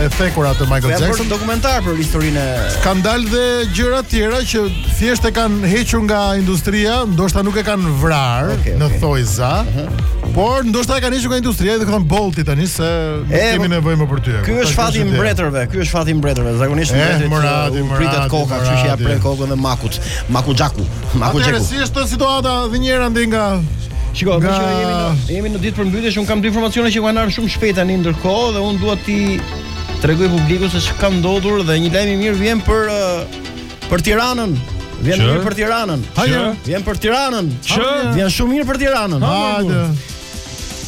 e thekura të Michael Jackson. Është dokumentar për historinë e Kan dalë dhe gjëra të tjera që thjesht e kanë hequr nga industria, ndoshta nuk e kanë vrarë okay, okay. në thojza. Uh -huh. Por ndoshta e kanë hequr nga industria dhe kanë thënë boll ti tani se nuk e, kemi nevojë më për ty. Ky është fati i mbretërve, ky është fati i mbretërve. Zakonisht mbretërit u pritet koka, kështu që ia prenë kokën dhe Majkut, Majku Xhaku, Majku Xhaku. Atëherë si është situata dhe njëra ndër nga Shiko, nga... që jemi në, jemi në ditë përmbytjesh, un kam dy informacione që kanë ardhur shumë shpejt tani ndërkohë dhe un dua t'i tregoj publikut se ç'ka ndodhur dhe një lajm i mirë vjen për për Tiranën. Vjen mirë për Tiranën. Hajde, vjen për Tiranën. Vjen shumë mirë për Tiranën. Hajde.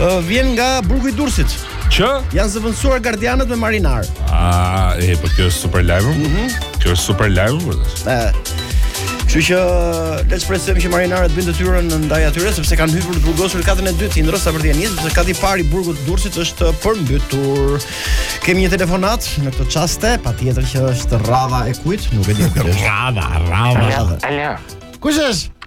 uh, vjen nga burgu i Durrësit. Që janë zëvendësuar gardianët me marinarë. Ah, e po kjo është super lajm. Mm -hmm. Kjo është super lajm. Ëh. Kështu që le të shpresojmë që marinarët bëjnë detyrën ndaj atyre sepse kanë hyrë të burgosur katën e dytë ndërsa për të nisur sepse kati i parë i burgut Durrësit është përmbytur. Kemi një telefonatë në këto çaste, patjetër që është radha e kujt, nuk e di kujt është. Radha, radha. Alo. Kush është?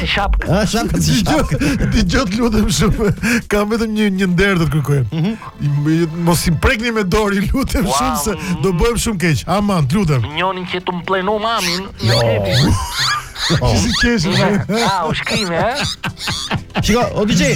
si shapkat. Ah, shapkat si shapkat. Dëgjo, të lutem shumë. Kam vetëm një një nder do të kërkoj. Mhm. Mm Mos i prekni me dorë, lutem wow. shumë se do bëhem shumë keq. Aman, të lutem. Minjonin që të mplenu mamin. Jo. Ti si kesh. Ah, u shkrimi, ha? Shiko, o DJ,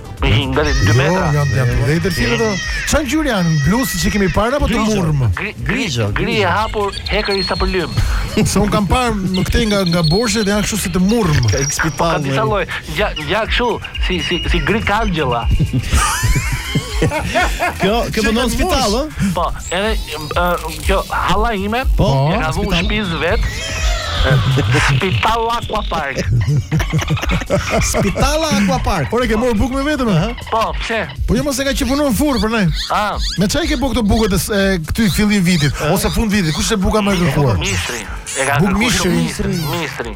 Një nga dy jo, metra. Jo, janë janë dhe delfinë, do. Ça ngjyre janë blu siç e kemi parë apo të murmë. Gri janë, gri e hapur hekuri sa për lym. Se un kam parë më këtej nga nga borshet janë kështu si të murmë. Ka ik në spital. Ka disa lloj. Ja, ja kështu si si si gri kangjella. Kjo, kjo bën në spital, ë? Po, edhe kjo halla ime po, e ka vënë shpisë vet. Spital Aqua Park. Spital Aqua Park. Por e ke marrë bukë me vete, ha? Po, pse? Po jo motra ka që punon furr për ne. Ah. Me çfarë i ke bukët, bukët e këtij fillim vitit ose fund vitit? Kush e buka më e kërkuar? Bukë mishri. E ka bukë mishri. Mishri.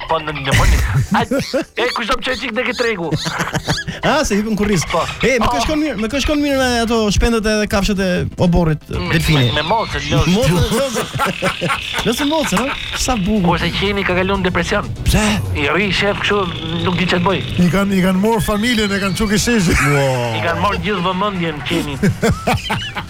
Po në në po. E kur do të çojë çik tek tregu? A se i hipën në kurriz. Po. E me kë shkon mirë, me kë shkon mirë me ato shpendët edhe kafshët e oborrit mm, delfini. Me macen, jo. Macen. Me macen, ha? Sa bukur. Po se qeni ka kalu në depresion. Pse? I rri shef kështu, nuk di çfarë të bëjë. I kanë i kanë marr familjen, e kanë çuar kishesh. I kanë marr gjithë vëmendjen qenit.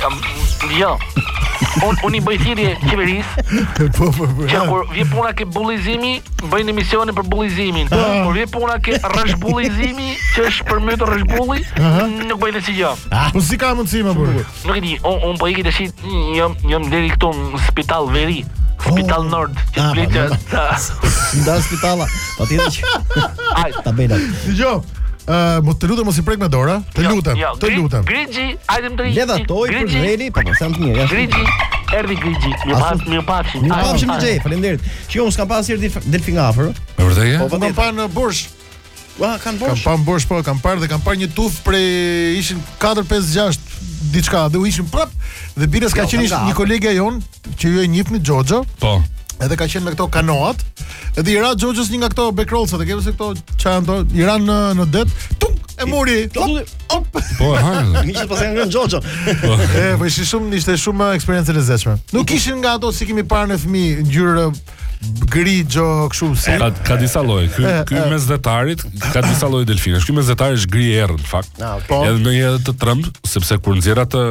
Kam jo. Un un i bëj thirrje qeverisë. Po po po. Që kur vjen puna ke bullizimi, bëjnë emisione për bullizimin. Po. Kur vjen puna ke Rrushbullizimi, që është po mbytet Rrushbulli, nuk bëjnë asgjë. Ah, po si ka mundësi mo burrë? Nuk e di, un un po iki tash jam jam deri këtu në spital veri. Po. Spital Nord, që flitë. Nda spitala. Patjetër që. Ai tabela. Dgjoj. Uh, mos të lutem mos i prek me dora, të jo, lutem, jo, të lutem. Grigji, hajde më drejt. Le ta toj për Grigji, po mos jam të mirë. Grigji, erdhi Grigji. U pafshim, u pafshim. U pafshim, u pafshim. Faleminderit. Që unë s'kam parë ndonjëherë delfin nga afër. Me vërtetë? Po, po kam pa në Bursh. Ua, kanë bosh. Kam pa bosh po, kam parë dhe kam parë një tufë prej ishin 4 5 6 diçka dhe u ishin prap dhe bires ka qenë një kolege jonë që ju e njihni Xhoxho. Po. Edhe ka qenë me këto kanoat. Edhe i ra Xhoxhos një nga këto backrollsat, e ke vëse këto çan do i ra në në det. Tum e mori. Hop. Po e hanë. Mi që pas janë Xhoxho. Po. E, po ishte shumë, ishte shumë eksperiencë e lezetshme. Nuk ishin nga ato si kemi parë ne fëmijë ngjyrë gri gjë kështu si. Ka, ka disa lloje. Ky ky mesdhetari ka disa lloje delfinash. Ky mesdhetari është gri e errët në fakt. Ah, po. Edhe ndonjëherë të tremb, sepse kur nxjerr atë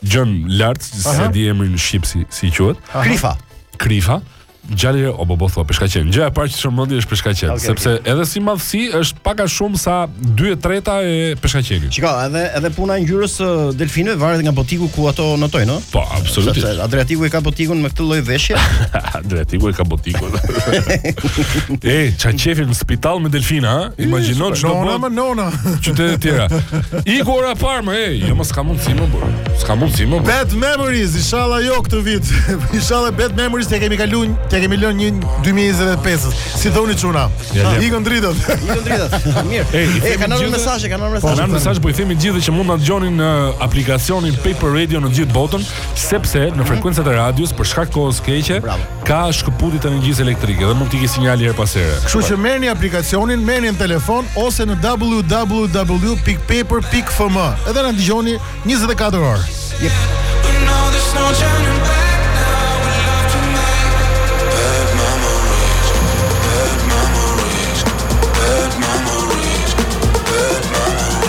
gjën lart, s'e di emrin shqip si si quhet. Krifa. Krifa. Gjallë o bobo thua peshkaqen. Gjëja e parë që shkon mendja është peshkaqen, okay, sepse okay. edhe si madhësi është pak a shumë sa 2/3 e peshkaqenit. Çka, edhe edhe puna e ngjyrës së delfinëve varet nga botiku ku ato notojnë, no? Po, absolutisht. Sepse Adriatiku e ka botikun me këtë lloj veshje. Adriatiku e ka botikun. e, ça qejfi në spital me delfina, ha? Imagjino çdo nona, nona. Qytet e tjera. Iku ora par E, jo mo s'ka mundësi mo burrë. S'ka mundësi mo burrë. Bad Memories, inshallah jo këtë vit. inshallah Bad Memories t'i kemi kaluar, t'i kemi lënë në 2025. Si thoni çuna? Ja, ikën dritat. Ikën dritat. Mirë. Ej, e kanë dhënë mesazhe, kanë dhënë mesazhe. Po, kanë mesazh po i themi të gjithë që mund të na dëgjoni në aplikacionin Paper Radio në gjithë botën, sepse në frekuencat e radios për shkak kohës keqe, Ka shkëputje të energjisë elektrike dhe mund të ikë sinjali herë pas here. Kështu që merrni aplikacionin, merreni në telefon ose në www.paper.fm edhe na dëgjoni 24 orë.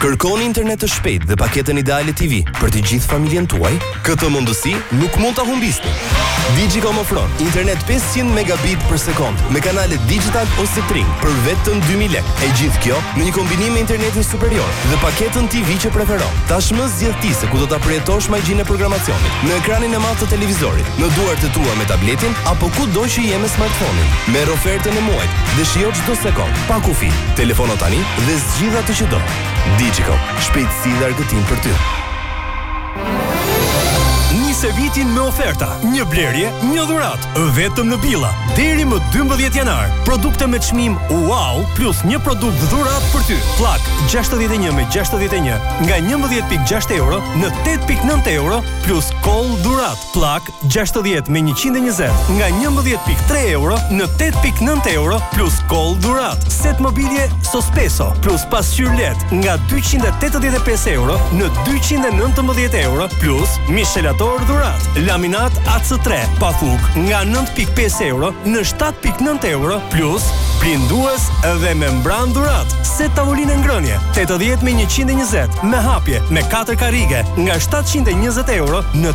Kërkoni internet të shpejtë dhe paketën ideale TV për të gjithë familjen tuaj? Këtë mundësi nuk mund ta humbisni. Digicom ofron internet 500 megabit për sekond me kanalet Digitalb ose Tring për vetëm 2000 lekë. E gjithë kjo në një kombinim me internetin superior dhe paketën TV që preferon. Tashmë zgjedh ti se ku do ta përjetosh magjinë e programacionit, në ekranin e madh të televizorit, në duart e tua me tabletin apo kudo që je me smartphone-in. Merr ofertën e muajit dhe shijo çdo sekond pa kufi. Telefono tani dhe zgjidh atë që do. Digicom, shpejtësi dhe argëtim për ty. Nise vitin me oferta, një blerje, një dhuratë, vetëm në Billa, deri më 12 janar. Produkte me çmim wow plus një produkt dhuratë për ty. Pllakë 61 me 61 nga 11.6 euro në 8.9 euro plus kollë dhuratë. Pllakë Gjashtëdhjetë me njëqind e njëzet, nga njëmbëdhjetë pikë tre euro në tetë pikë nëntë euro plus kollë dhuratë. Set mobilje Sospeso plus pasqyrë led nga dyqind e tetëdhjetë e pesë euro në dyqind e nëntëmbëdhjetë euro plus mishelator dhuratë. Laminat AC tre pa fugë nga nëntë pikë pesë euro në shtatë pikë nëntë euro plus plintues dhe membranë dhuratë. Set tavolinë ngrënie tetëdhjetë me njëqind e njëzet me hapje me katër karrige nga shtatëqind e njëzet euro në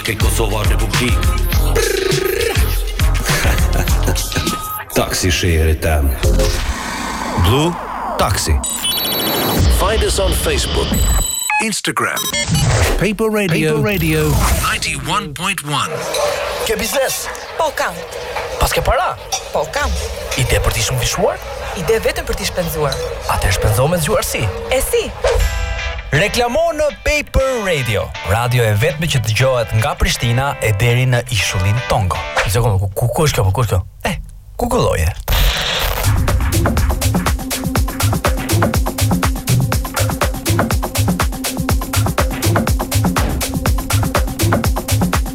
Ke Kosova është republikë. Taksi shehre tem. Blue Taxi. Find us on Facebook, Instagram, Paper Radio, Paper Radio 91.1. Ke biznes? Po kam. Paske para? Po kam. Ide për t'i shumëfishuar? Ide vetëm për t'i shpenzuar. Atëherë shpenzo me zgjuarsi. E si? Reklamo në Paper Radio, radio e vetme që dëgjohet nga Prishtina e deri në ishullin Tongo. Sekondë, ku, ku, ku është kjo, ku është kjo? Eh, ku gëlloje?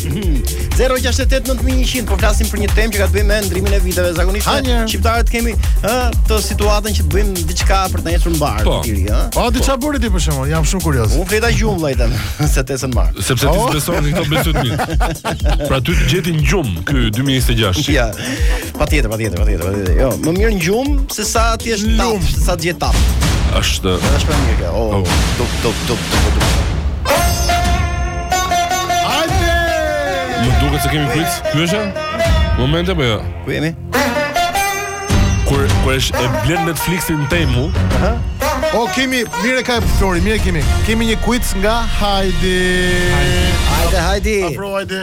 0689100 po flasim për një temë që ka të bëjë me ndrimin e viteve zakonisht. Shqiptarët kemi ë të situatën që të bëjmë diçka për të ecur mbarë po. viti ri, ë. Po ti çfarë bëri ti për shembull? Jam shumë kurioz. Unë fjeta gjumë vllajtën se të ecën mbarë. Sepse ti oh. beson në këto besëtytni. Pra ty të gjeti në gjumë ky 2026. Ja. Patjetër, patjetër, patjetër, patjetër. Jo, më mirë në gjumë se sa të jesh në lum, se sa të jesh tapë. Është është më mirë kjo. Oh, oh. top top top top. Hajde! Më duket se kemi prit pyetje? Momenti po jo. Ku jemi? Kur kur është e blen Netflixin në temu? Aha. O kemi, mirë ka e pësori, mirë kemi Kemi një quiz nga Hajdi Hajdi, Hajdi Afro Hajdi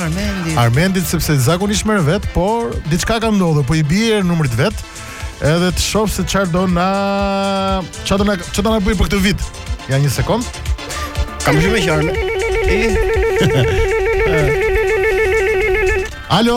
Armendit. Armendit sepse zakonisht merr vetë, por diçka ka ndodhur, po i bie numrit vetë. Edhe të shoh se çfarë do na çfarë do na çfarë do na bëj për këtë vit. Ja një sekond. Kam gjë me qarë. Alo.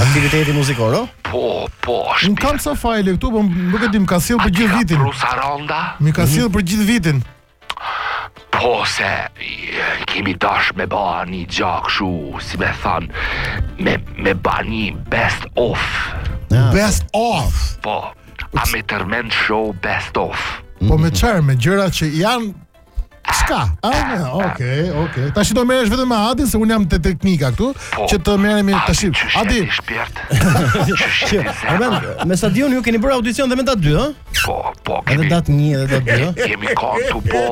Aktiviteti muzikor, o? Po, po, shpirt. Unë kam sa fajle këtu, po nuk e di, ka sjell për gjithë vitin. Rusa Ronda? Mi ka sjell për gjithë vitin. Po se kemi dash me ba një gja kshu, si me than, me, me ba një best of. Ah, best of? Po, Amen Tërmet show best of. Po me gjëra, me gjëra që janë Çka? Ah, okay, okay. Tash do merresh vetëm me Adin se un jam te teknika këtu, po, që të merremi tash. Adi. Amen. Me sa di un ju keni bërë audicion dhe me datë 2, ë? Po, po, kemi. Edhe datë 1 dhe datë 2. Kemi kohë të po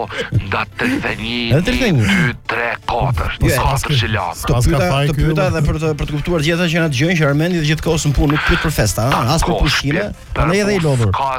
datë 31, 2, 3, 4. Po sa të shëlas. Të pyeta, të pyeta edhe për të për të kuptuar gjithë ata që na dëgjojnë që Armendi gjithë kohën në punë nuk pyet për festa, ë? As për pushime, ne edhe i lodhur. Ka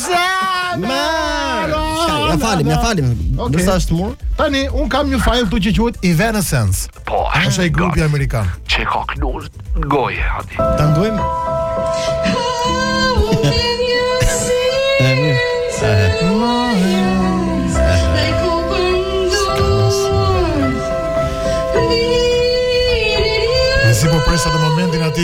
Ja falim, ja falim. Okay. Nësa është mur. Tani, un kam një file këtu që quhet Evanescence. Po, është ai grupi amerikan. Që ka knu goca aty. Ta ndëgjojmë. Si po presa të momentin aty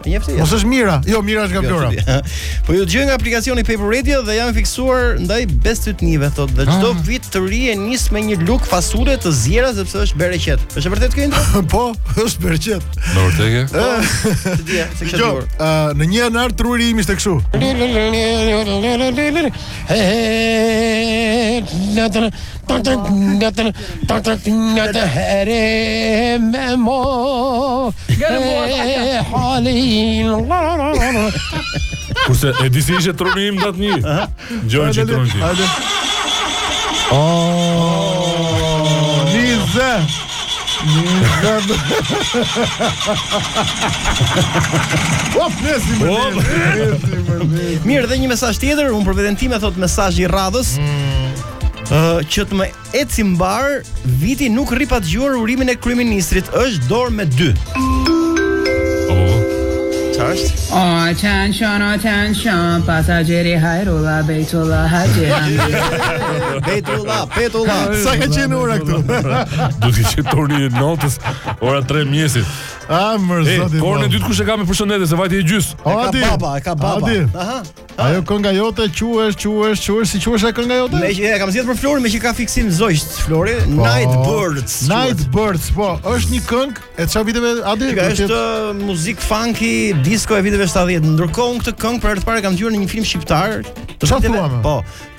Të njoftë Mos është Mira. Jo, Mira është nga Vlora. Po ju dëgjoj nga aplikacioni Paper Radio dhe jam fiksuar ndaj bestytnive thotë dhe çdo ah. vit të ri e nis me një lugë fasule të zjera sepse është bereqet. Është e vërtetë kjo? Po, është bereqet. Në vërtetë. Po, s'e dija, s'e kisha dëgjuar. Në një janar truri im ishte kështu. Tërtërtërtër Mirë, dhe një mesazh tjetër, unë për veten time thot mesazh i radhës. Uh, që të më ecë mbarë viti nuk rri pa dëgjuar urimin e kryeministrit është dorë me dy. Oh. Çfarë? Oh, attention, attention, pasageri Hajrula, Bejtula, Haji Bejtula, Petula, sa ka qenë ura këtu? Duke qenë turni i natës, ora 3 mëngjesit. A, mërë, zotit. Orën e dytë kush e ka me përshëndetje, se vajti e gjysë. E ka baba, e ka baba. Aha. Ajo kënga jote quhesh, quhesh, quhesh, si quhesh ajo kënga jote? Meqë e kam zgjedhë për Flori, meqë ka fiksim zogjtë Flori, po, Night Birds. Night Birds, po, është një këngë e çfarë viteve Adi? Që është uh, muzikë funky, disco e viteve 70. Ndërkohë unë këtë këngë për herë të parë e kam dëgjuar në një film shqiptar. Çfarë thua? Po,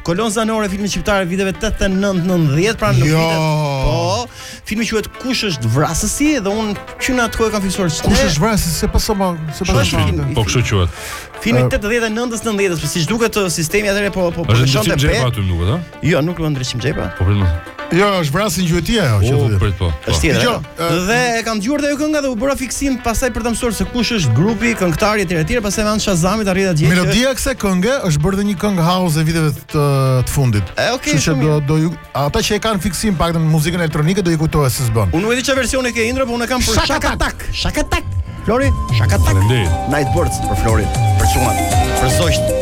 kolonë zanore filmi shqiptar i viteve 89-90, pra në jo. vitet. Po, Filmi quhet Kush është vrasësi dhe unë që në atë kohë e kam fiksuar se kush është vrasësi se pas sama se pas sama. Film, po kështu quhet. Filmi 89-s 90-s, po siç duket sistemi atëherë po po po shkonte bëj. Aty nuk ëh. Jo, nuk luan Ndriçim Xhepa. Po prit më. Jo, është Vrasje në gjueti ajo që thotë. Po prit po. Është tjetër. Jo, dhe e kam dëgjuar ajo kënga dhe u bëra fiksim pastaj për ta mësuar se kush është grupi, këngëtari etj etj, pastaj me anë të Shazamit arrita ta gjej. Melodia e kësaj kënge është bërë dhe një këngë house e viteve të fundit. Kështu që do do Ata që e kanë fiksim të paktën muzikën elektronike do i kujtohet se si bën. Unë nuk e di çfarë versioni ke Indra, po unë e kam prej Shakatak. Shakatak. Flori, Shakatak. Faleminderit. Night Birds për Florin, për çunat, për zogjtë.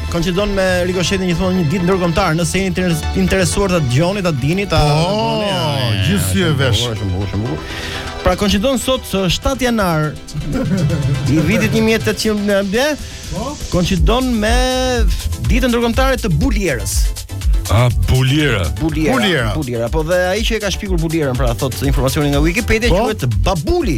Koincidon me Rikoshetin gjithmonë një ditë ndërkombëtare, nëse jeni të interesuar ta dëgjoni, ta dini, ta Po, gjithsesi e vesh. Shumë bukur, shumë bukur. Pra koincidon sot ë, 7 janar i vitit 1800 Po. Koincidon me ditën ndërkombëtare të bulierës. A buliera. Buliera. Buliera. Buliera. Po dhe ai që e ka shpikur bulierën, pra thotë informacioni nga Wikipedia Po. quhet babuli.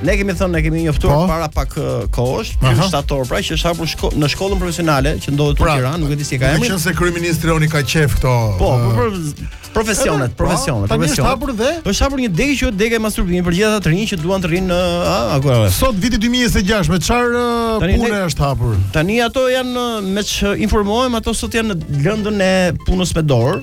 Ne kemi thënë, ne kemi njoftuar po? para pak kohësh, që në shtator, pra që është hapur shko në shkollën profesionale që ndodhet pra, në Tiranë, nuk e di si ka emrin. Meqenëse kryeministri jonë ka qejf këto. Po, uh, për, për profesionet, po, profesionet, po, profesionet. Është hapur dhe është hapur një degë që është dega e masturbimit për gjithë ata të rinj që duan të rrinë në a, a, Sot viti 2026, me çfarë pune është hapur? Tani ato janë me ç'informohem, ato sot janë në lëndën e punës me dorë.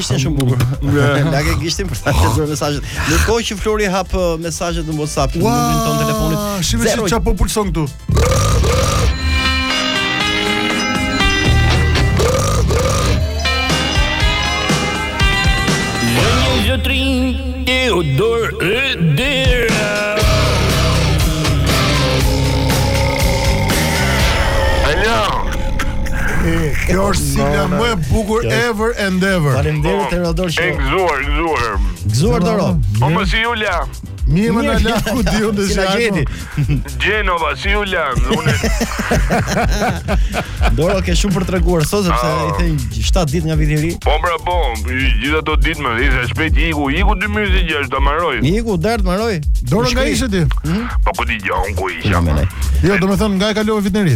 Ishte shumë bukur. Lage gishtin për të parë mesazhet. Ndërkohë që Flori hap uh, mesazhet në WhatsApp, në numrin tonë të telefonit. Shihni se çfarë po pulson këtu. Zotrin Teodor Edera Hello Kjo është sigla më e bukur ever and ever. Faleminderit Teodor që. Gëzuar, gëzuar. Gëzuar Doro. Po më thoshte Julia. Mirë më në lakë ku di unë si e gjeti Gjenova, si ju lanë Doro, ke shumë për treguar sot Sepse i thonë 7 dit nga viti ri Po pra po, gjithë ato dit më Dhe shpejt i iku, iku 2016-ta maroi I iku, maroi Doro, nga ishe ti? Mhm. Po ku di, gjë, unë ku isha Jo, do me thënë, nga e kalove vitin e ri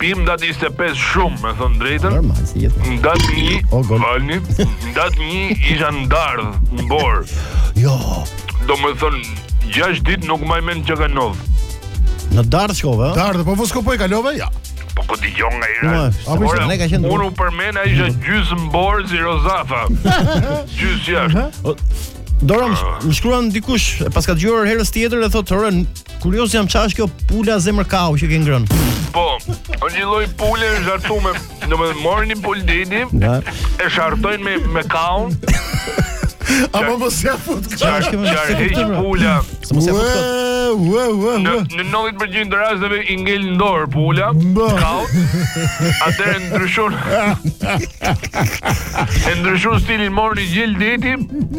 Pimë në datë 25 shumë, me thënë të drejtën. Normal, si je ti. Në datë një, o, gol. Valni, në datë një isha në Dardhë, në borë. Jo. Do me thënë, gjash ditë nuk maj mend çka ndodhi. Në Dardhë shkove, ha? Dardhë, po pse s'ke po e kalove, ja. Po ku dëgjon nga era. Ora, ne ka qenë unë u përmenda isha mhm. gjysë në borë si Rozafa. gjysë jashtë. Doro, ah. më shkruan dikush, paska dëgjuar herën tjetër dhe thotë, "Ora, Kurioz jam çfarë është kjo pula zemër kau që ke ngrën. Po, po një lloj pule e shartuar, domethënë morën një pulë deti, e shartojnë me me kaun. Apo mos ja fut. Çfarë është kjo? Çfarë është pra? pula? Se mos ja fut. Ua, ua, ua. Në 90% të rasteve i ngel në dorë pula kaut. Atëherë ndryshon. E ndryshon stilin morën një gjel deti,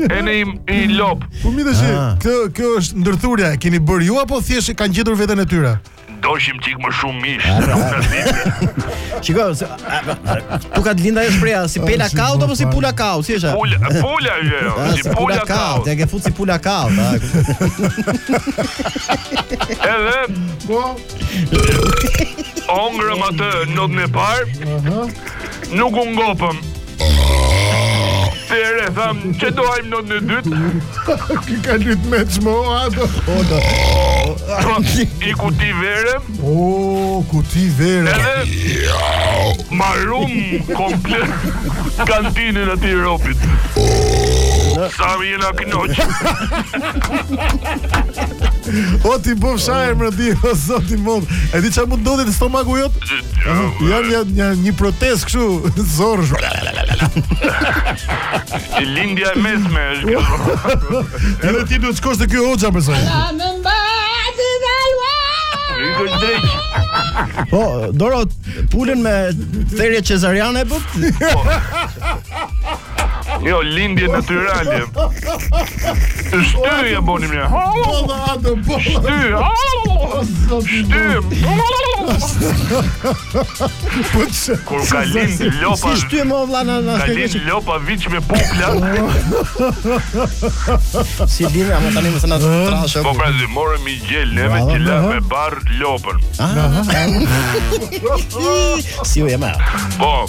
edhe një lopë. Po mirë dhe si, ah. kjo, kjo është ndërthurja, e keni bërë ju apo thjesht e kanë gjetur veten e tyre? Doshim çik më shumë mish ah, pra. Shiko, se, këtu ka lindur ajo shprehja, si ah, pela kaut apo si pula kaut, si është? Pula, pula, jo, jo, ah, si pula kaut Ja ke fut si pula kaut Edhe Po Hëngrëm atë natën e parë Nuk u ngopëm Se e thamë, ça do hajmë natën e dytë? Kë ka dy të mëdha shumë, ato. Po, Një kuti vere? O, kuti vere? Edhe, maruam komplet kantinën atij robit. Sa u jena knaq. O, ti bëftë hajër, o, zoti madh. E di çë mund të ndodhi të stomaku jot? Jo një një një protest kështu zorrësh. Si lindja e mesme është kjo. Edhe ti duhet të shkosh te ky hoxha besoj. Riko drejt. Po, Doro, pulën me therje çezariane e bëtë? Jo, lindje natyrale. Të shtyj e boni mja. Bolla, atë bolla. Shtyj. Shtyj. Kur ka lind lopa. Si shtyj më vlla na na. Ka lind lopa viç me pukla. Si lind ama tani më thënë a të trash. Po pra se morëm një gjel neve që la me bar lopën. Si u jema. Po,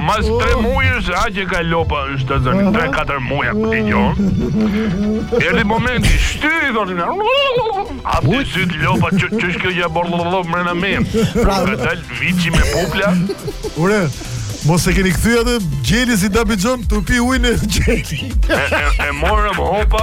Mas tre mujësh aq e ka lopa në shtatzani, tre katër muja ku ti xhon. Erdhi momenti, shty i thotë nana. A ti syt lopa që që kjo që borllollo mrena me. Pra ka dal viçi me pupla. Ure, Mos e keni kthy atë gjeli si Dabi John, tu pi ujin e gjeli. e, e, e morëm hopa,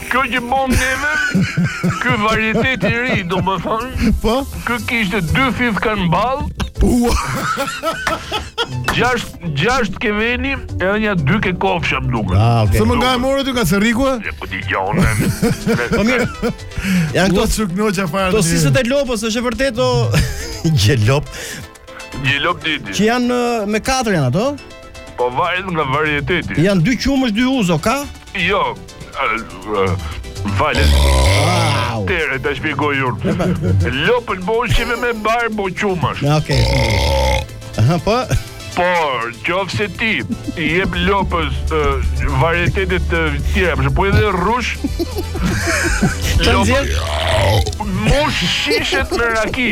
Kjo që bën neve, ky varietet i ri, do më thonë, po? ky kishte dy thith ke balli, Ua! Gjasht, gjasht ke veni, e një dy ke kofsha më duke. Ah, okay. Se më nga e morë ty nga se riku e? Po t'i gjonë, e? Po mirë, janë këto... Ua, që këno që a farë... Do siset e lopës, është e vërtet, do... Gjelop, Gjelop deti. Që janë, me katër janë ato? Po varet nga varieteti. Janë dy qumësh, dy uzo, ka? Jo. Vale. Wow. Tere, ta shpjegoj unë. Lopën po ushqeve me bar, bo qumësh. Okej. Okay. Aha, po. Por, qoftë se ti i jep lopës uh, varietete të tjera, përshembull po edhe rrush, lopës, mbush shishet me raki.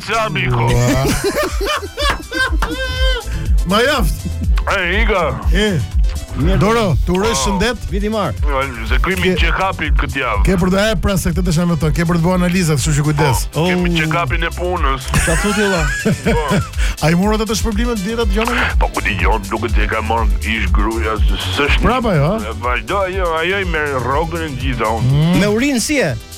Balsamiko. Mjaft. E Iga. E. Doro, të uroj oh. shëndet. Vit i mbarë. Se kemi çekapin këtë javë. Ke për të ardhur pra se këtë të shanë të Ke për të bërë analiza, kështu që kujdes. Po, kemi çekapin e punës. Sa të të la. Po. A i more ti shpërblimet dhjeta të gjonën? Po, ku ti gjonë, duket e ka marrë ish gruja, s'është. Prapa jo, a? Vazhdo, ajo, ajo i merr rrogën të gjitha ajo. Mm. Me urinë si e?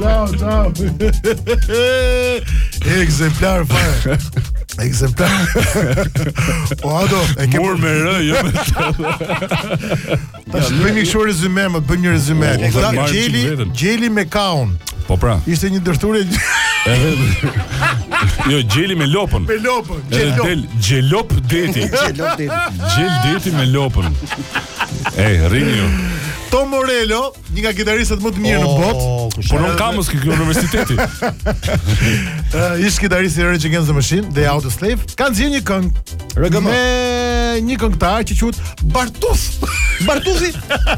Ciao, ciao. Ekzemplar fare. Ekzemplar. Po ato e ke bërë me rë, jo me Tash bëjmë një kështu rezume, më bëjmë një rezume. Po, po, Ka- marrim Gjeli, çik veten. gjeli me kaun. Po pra. Ishte një ndërthurje Edhe Jo, gjeli me lopën. me lopën, Edhe gjel lopë. del gjelopë deti. Gjelopë deti. Gjel deti me lopën. Ej, rrini ju. Tom Morello, një nga kitaristët më të mirë në oh, botë. Oh, po nuk ka mos këtu universiteti. Ëh, ish kitarist i Rage Against the Machine, dhe Audioslave, ka nxjerrë një këngë të re xhem. Me një këngëtar që quhet Beartooth. Bartusi.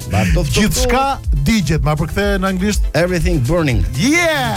Beartooth. Gjithçka digjet, ma përkthe në anglisht Everything Burning. Yeah.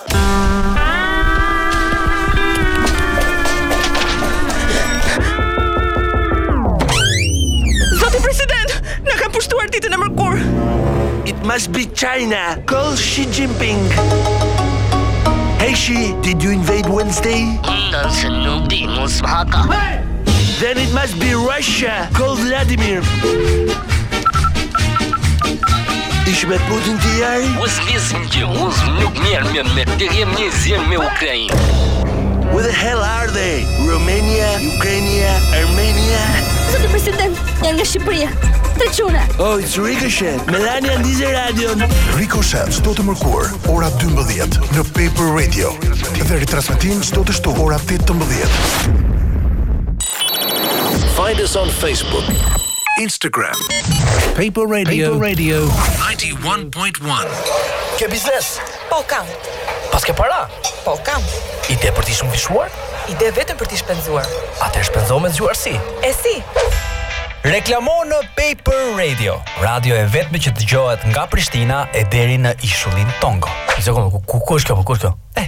Zoti president, na kanë pushtuar ditën e mërkurë. It must be China. Call Xi Jinping. Hey Xi, did you invade Wednesday? Nëse nuk di, mos më hak. Then it must be Russia. Call Vladimir. Ish me Putin ti jari? Mos vjes më gjë, mos nuk mjerë me me të rjem një zjem me Ukrajin. Where the hell are they? Romania, Ukrajnia, Armenia? Zoti president, janë nga Shqipëria. Po çuna. Oh, it's Ricochet. Melania ndize radion. Ricochet, çdo të mërkurë, ora 12, në Paper Radio. Dhe retransmitim çdo të shtunë, ora 18. Find us on Facebook. Instagram Paper Radio Paper Radio 91.1 Ke biznes? Po kam. Paske para? Po kam. Ide për t'i shumëfishuar? Ide vetëm për t'i shpenzuar. Atëherë shpenzo me zgjuarsi? E si? Reklamo në Paper Radio. Radio e vetme që dëgjohet nga Prishtina e deri në ishullin Tongo. Një sekondë, ku, ku, ku është kjo, ku është kjo? Eh,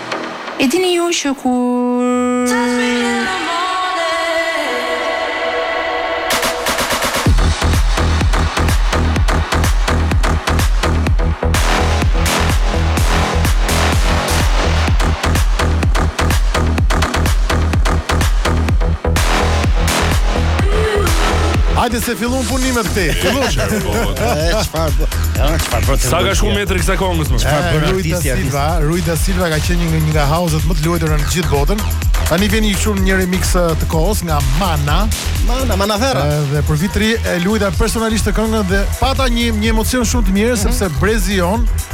E dini ju që kur Hajde se filluan punimet këtej. Fillon. Çfarë? Çfarë? Sa ka shku metri kësaj kongës më? Çfarë bën artisti? Pra, Rui da Silva ka qenë një nga house-et më të luajtura në gjithë botën. Tani vjen një shumë një remix të kohës nga Mana. Mana, Mana Vera. Dhe për Vit të Ri e luajta personalisht atë këngën dhe pata një një emocion shumë të mirë mm -hmm. sepse brezi jonë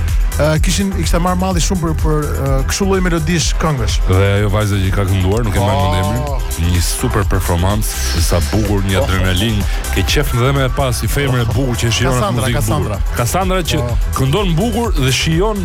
kishin i kishte marrë malli shumë për për kësi lloj melodish këngësh. Dhe ajo vajza që ka kënduar, nuk e mbaj mend emrin, oh. një super performancë, sa bukur, një oh. adrenalinë, ke qejf edhe me pa një femër e bukur që shijon atë muzikë. Kassandra, Kassandra që oh. këndon bukur dhe shijon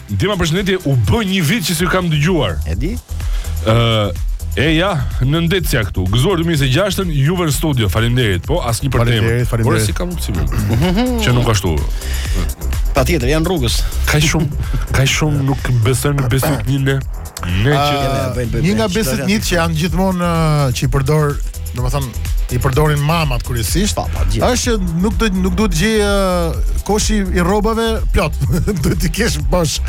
Mirëdita përshëndetje, u bë një vit që s'ju kam dëgjuar. E di? Ë, e ja, në radhë të jeni këtu. Gëzuar 2026-ën, juve në studio. Faleminderit. Po, hajde për temën. Faleminderit, faleminderit. Ora si kam opsimin. që nuk ashtu. Patjetër, janë rrugës. Ka shumë, ka shumë nuk besojnë në bestytni ne. Ne që uh, një nga bestytnitë që janë gjithmonë uh, që i përdor, domethënë i përdorin mamat kryesisht. Pa, pa, është që nuk do nuk duhet të gjejë uh, koshi i rrobave plot. duhet të jetë bosh.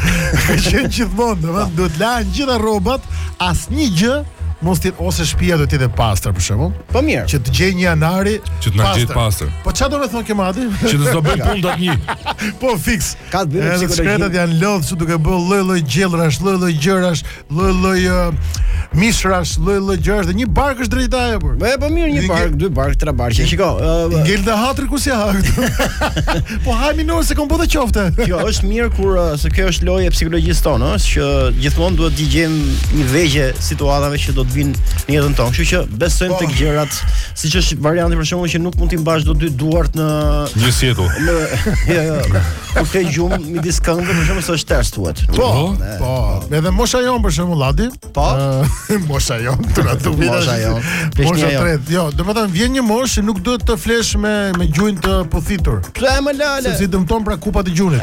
Ka qenë gjithmonë, domethënë duhet lahen gjitha rrobat, asnjë gjë mos ti ose shtëpia do të jetë e pastër për shembull. Po mirë. Që të gjejë një janari që të na gjejë pastër. Po çfarë do të thotë kjo mami? Që të zobën punë dot një. Po fiks. Ka të bëjë me psikologjinë. Edhe shkretat janë lodhë duke bërë lloj lloj gjellrash, lloj lloj gjërash, lloj lloj uh, mishrash, lloj lloj gjërash dhe një bark është dreqi ajo por. Po po mirë një bark, dy bark, tre bark. Shiko, uh, ngel hatri kur s'i ha. po hajmi në se kombo të qofte. Kjo është mirë kur uh, se kjo është lojë e psikologjisë tonë, ëh, që gjithmonë duhet të gjejmë një vegjë situatave që do të vinë në jetën tonë. Kështu që besojmë po. tek gjërat Siç është varianti për shembull që nuk mund t'i mbash dot dy duart në një sjetull. Në jo jo. Kur ke gjunë midis këmbëve për shembull është test thuat. Po, po. Edhe mosha jonë për shembull Adi. Po. Mosha jonë, të na duk mosha jonë. Mosha e tretë. Jo, domethënë vjen një moshë që nuk duhet të flesh me me gjunjë të puthitur. Pse mo lale? Sepse dëmton pra kupat e gjunit.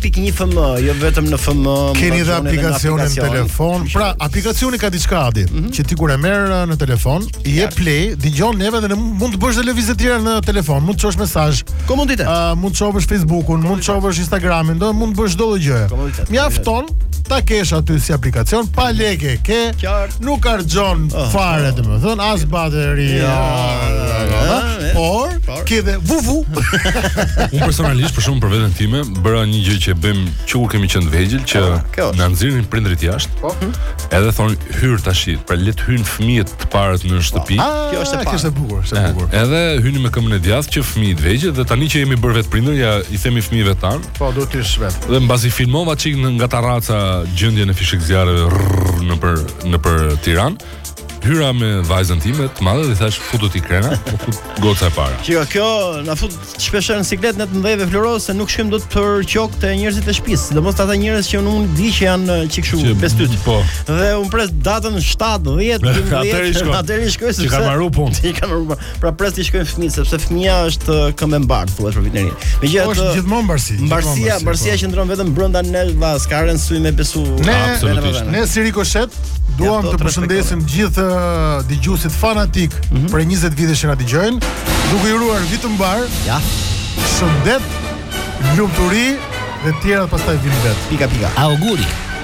Pik një FM, jo vetëm në FM. Keni dhe aplikacionin në telefon. Pra, aplikacioni ka diçka Adi, mm -hmm. që ti kur e merr uh, në telefon, i jep play, dëgjon neve dhe në, mund të bësh dhe lëvizje të tjera në telefon, mund të çosh mesazh. Komoditet. Uh, mund të shohësh Facebookun, mund të shohësh Instagramin, do mund të bësh çdo gjë. Mjafton ta kesh aty si aplikacion pa lekë, ke. Qartë. nuk harxhon oh, fare, oh, domethënë as okay. bateria. Ja, ja, ja, ja, por ke dhe vuvu. Unë personalisht për shembull për veten time bëra një gjë që bënim që kur kemi qenë të vegjël që oh, na nxirrin prindërit jashtë. Po. Hm? Edhe thonë hyr tash, pra le të hyjnë fëmijët të parët në shtëpi. Po. Ah, kjo është e parë. Kjo është e bukur, është e eh, bukur. Edhe hyni me këmbën e djathtë që fëmijë të vegjël dhe tani që jemi bërë vetë prindër, ja i themi fëmijëve tanë, Po, duhet të ishë vetë. Dhe mbasi filmova çik nga tarraca gjendjen e fishekzjarrëve në për, në për Tiranë, hyra me vajzën time të madhe dhe thashë futu ti Krena, u fut goca e para. Kjo kjo na fut shpesh në siklet ne të mëdhenjve Floro se nuk shkojmë dot për qokë te njerëzit të shtëpisë, sidomos ata njerëz që unë di që janë çik kështu bestytë. Po. Dhe unë pres datën 7, 10, 12. Atëri shkoj. Atëri shkoj se ka marrë punë. I ka marrë. Pra pres të shkojnë fëmijët sepse fëmia është uh, këmbëmbarë thua për vitin e ri. Megjithatë është gjithmonë mbarësi. Mbarësia, po. mbarësia qëndron vetëm brenda vlla s'ka rëndësi me besu. Absolutisht. Ne si Rikoshet duam të përshëndesim gjithë uh, dëgjuesit fanatikë mhm. prej 20 vitesh që na dëgjojnë, duke u uruar vit të mbarë. Ja. Shëndet, lumturi dhe të tjerat pastaj vijnë vetë. Pika pika. Auguri.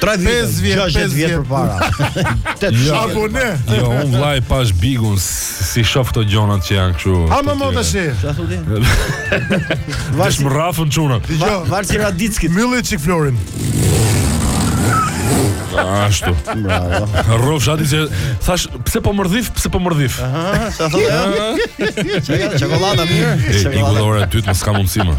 3 vjet, 5 vjet, 6 vjet përpara. Tetë apo ne. Jo, un vllai pas Bigun s'i shof këto gjonat që janë këtu. A më mo tash. Sa thotë? Vash më rrafën çunat. Dgjoj, vash si Radickit. Mbylle çik Florin. Ashtu. Bravo. Rrofsh ti që thashë pse po mërdhif, pse po mërdhif. Aha, ça thotë? Çokolada mirë. Çokolada. Ora dytë s'ka mundësi më.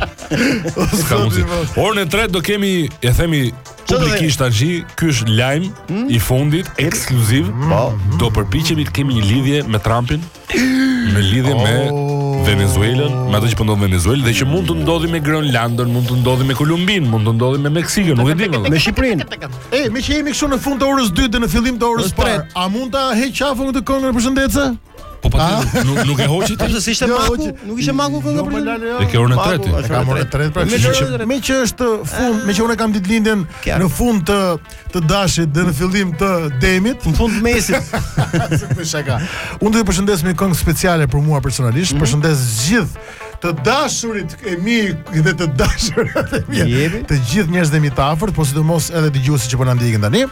S'ka mundësi. Orën e tretë do kemi, e themi Publikisht tash ky është lajm hmm? i fundit ekskluziv. Po, do përpiqemi të kemi një lidhje me Trumpin në lidhje oh. me Venezuelën, me ato që po ndodhin në Venezuelë dhe që mund të ndodhi me Grenlandën, mund të ndodhi me Kolumbinë, mund të ndodhi me Meksikën, nuk e di më. Me Shqipërinë. E, meqë jemi këtu në fund të orës 2 dhe në fillim të orës 3, a mund ta heq qafe këtë këngë përshëndetëse? Po po ah. nuk nuk e hoqi ti. Pse ishte jo, Magu? Nuk ishte Magu këngë jo, për lënë. Jo. E ke orën e tretë. E kam orën e tretë pra. Meqë meqë është fund, meqë unë kam ditëlindjen në fund të dashit dhe në fillim të demit, në fund të mesit. Super shaka. Unë do t'i përshëndes me një këngë speciale për mua personalisht. Mhm. Përshëndes gjithë të dashurit e mi dhe të dashurat e mi. Të gjithë njerëzit e mi të afërt, po sidomos edhe dëgjuesit që po na ndjekin tani.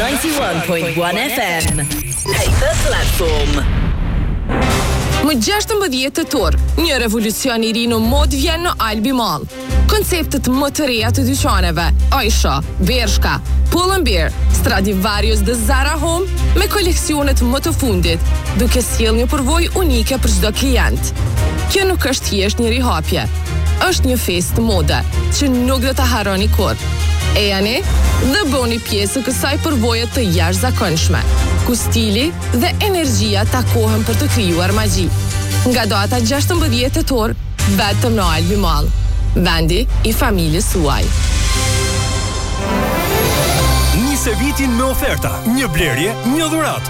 91.1 FM. Hey, the platform. Më 16 tetor, një revolucion i ri në modë vjen në Albi Mall. Konceptet më të reja të dyqaneve, Oysho, Bershka, Pull and Bear, Stradivarius dhe Zara Home me koleksionet më të fundit, duke sjellë një përvojë unike për çdo klient. Kjo nuk është thjesht një rihapje, Është një festë mode që nuk do ta harroni kurrë. Ejani dhe bëhuni pjesë e kësaj përvoje të jashtëzakonshme, ku stili dhe energjia takohen për të krijuar magji. Nga data 16 tetor, vetëm në Albi Mall, vendi i familjes suaj. Nise vitin me oferta, një blerje, një dhuratë.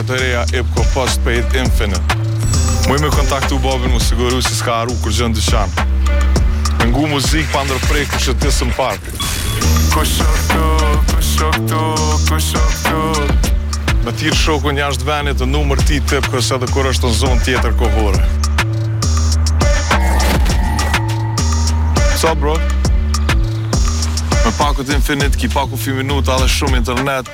E reja Ipko Postpaid Infinite Muj me kontaktu babin m'u siguru që s'ka harru kurgjë në dyqan Me ngu muzik pa ndërpre kur shëtis në park Kusho këtu, kusho këtu, kusho këtu Me thirë shokun jashtë venit te numri i IPKO-së edhe kur është në zonë tjetër kohore Sa bro? Me pakot Infinite, ki pa kufi minuta dhe shumë internet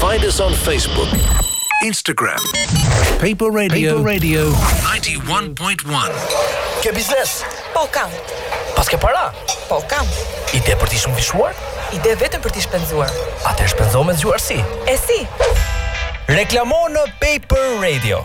Find us on Facebook, Instagram, Paper Radio, Paper Radio 91.1. Ke biznes? Po kam. Paske para? Po kam. Ide për t'i shumëfishuar? Ide vetëm për t'i shpenzuar. Atëherë shpenzo me zgjuarsi. E si? Reklamo në Paper Radio.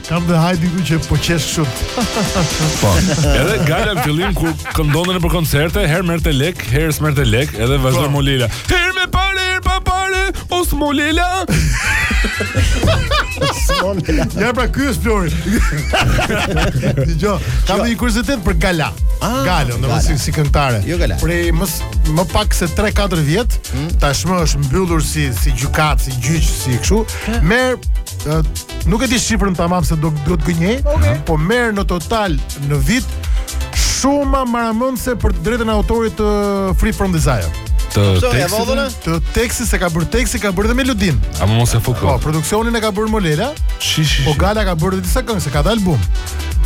Kam dhe Hajdin këtu që po qesh kështu Po, edhe Gala në fillim kur këndonte nëpër koncerte Herë merrte lekë, herë s'merrte lekë Edhe vazhdon po. njëlloj Herë me pare, herë pa pare O së molila Ja pra ky është Flori. Dëgjo, kam një kuriozitet për Gala. Ah, Gala, në domethënë si këngëtare. Jo Gala. Prej më pak se 3-4 vjet, hmm? tashmë është mbyllur si si gjykatë, si gjyq, si kështu. Merr ë, nuk e di shifrën tamam se do do të gënjej, Okej. po merr në total në vit shuma maramëndse për të drejtën e autorit të Free From Desire. Të Ço, e tekstit. vodhëna? Të tekstit se ka bërë teksti, ka bërë dhe melodin. A më mos e Po, fukon. produksionin e ka bërë Molela, Shi shi. po shi. Gala ka bërë dhe disa këngë, se ka dhe album.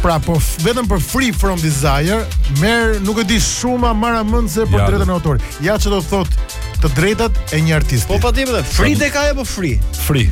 Pra, po f- vetëm për Free From Desire, merr nuk e di shuma maramëndse për Ja, të drejtën e autorit. Ja që do të thotë të drejtat e një artisti. Po patjetër, free tek ajo apo free? Free.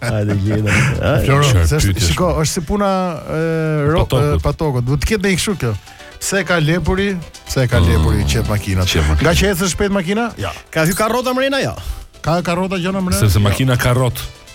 Hajde gjeni. Floro, Çfarë se është, pyetjesh, shiko, mo? është si puna e ro- Patokut. e, patokut. Duhet të ketë ndonjë kështu kjo. Pse e ka lepuri? Pse ka lepuri qef makinat? Qef makinat. Nga që ecën shpejt makina? Ja. Ka hyrë karrota mrena jo. Ka karrota gjëna më ne? Sepse makina ka rrota.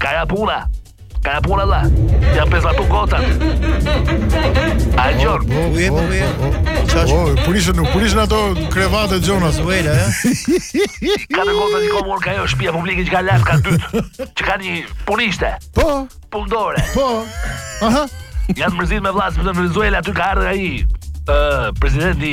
Karapuna! Karapuna la! Ja pes ato gotat! A gjor! Po vjen, po vjen. Çash. Po, prishën, nuk prishën ato krevate Jonas. Uela, ja. Ka të gotat i komor ka jo shpia publike që ka lart ka dytë. Që ka një punishte. Po, Pundore. po. Aha. Janë mërzit me vlasë për të Venezuela aty ka ardhur ai ë presidenti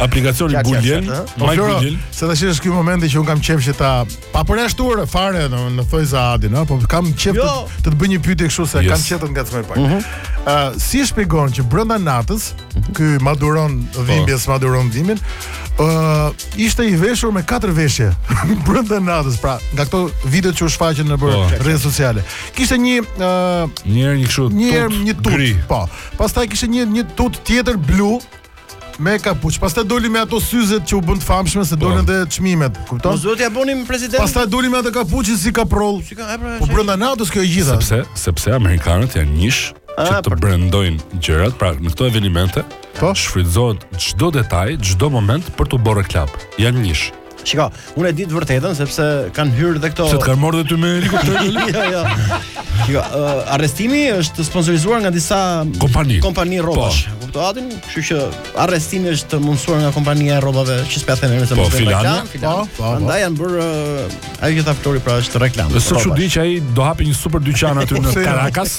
Aplikacioni Qa, qa, Guljel, qa, qa, Po Mike Floro, Guljel. se tash është ky momenti që un kam qejf që pa përjashtuar fare në në thoj za Adin, ha, po kam qejf të, Jo. të të bëj një pyetje kështu se Yes. kam qejf të ngacmoj pak. Ë, si e shpjegon që brenda natës ky maduron dhimbjes, maduron dhimbjen, ë ishte i veshur me katër veshje brenda natës, pra nga këto videot që u shfaqën nëpër Po. rrjete sociale. Kishte një ë Një herë një kështu. një herë tut një tut. gri. Po. Pastaj kishte një një tut tjetër blu Me kapuç. Pastaj doli me ato syzet që u bën të famshme se dolën dhe çmimet. Po Kupton? Zot ja bënim president. Pastaj doli me atë kapuçin si kaproll. Si ka, e pra, Po është- brenda natës kjo e gjitha. Sepse sepse amerikanët janë njësh që Ah, të për- brendojnë gjërat, pra në këto evenimente Po. shfrytëzohet çdo detaj, çdo moment për të bërë reklam. Janë njësh. Shiko, unë e di të vërtetën sepse kanë hyrë dhe këto. Se të kanë marrë ty me helikopter. jo, jo. Shiko, uh, arrestimi është sponsorizuar nga disa kompani, kompani po. rrobash. Po. Kuptoatin, kështu që arrestimi është mundësuar nga kompania e rrobave që s'po e them se po, mos e bëjnë. Po, po, po. Prandaj janë bërë uh, ajo që tha Flori pra është reklamë. Është çudi që ai do hapi një super dyqan aty në Caracas.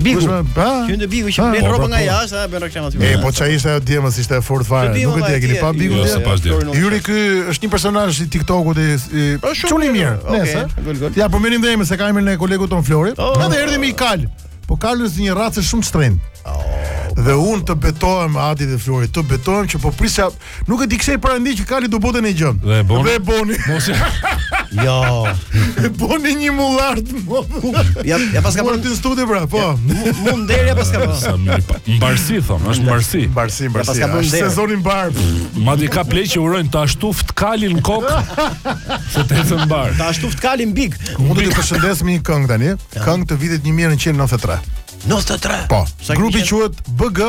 Bigu. Që në Bigu që bën rroba nga jashtë, a bën reklamat. E po çai ishte ajo djemës, ishte e fortë fare. Nuk e di, e keni pa, Bigu jo, dje. Juri ky është një personazh i TikTokut, një çun i mirë. Nëse. Ja po merrim dhëmën se ka emrin e kolegut ton Flori. Po. Edhe erdhi me i kal. Po kali është një racë shumë e shtrenjtë. Oh. Dhe unë të betohem Adi dhe Flori, të betohem që po prisja Nuk e di kishe parandi që Kali do bëte një gjëmë. Dhe e boni. Dhe e boni. Mos e. Jo. E boni një mullart. Ja, ja paska bërë në studio pra, po. Mu nder paska bërë. Mbarsi thon, është mbarsi. Mbarsi, mbarsi. Paska bërë nder. Sezonin mbar. Madje ka pleq që urojnë ta shtuft kali në kok. Se të ecën mbar. Ta shtuft Kalin big. Mund të përshëndes me një këngë tani. Këngë të vitit 1993. 93. Po. Grupi quhet BG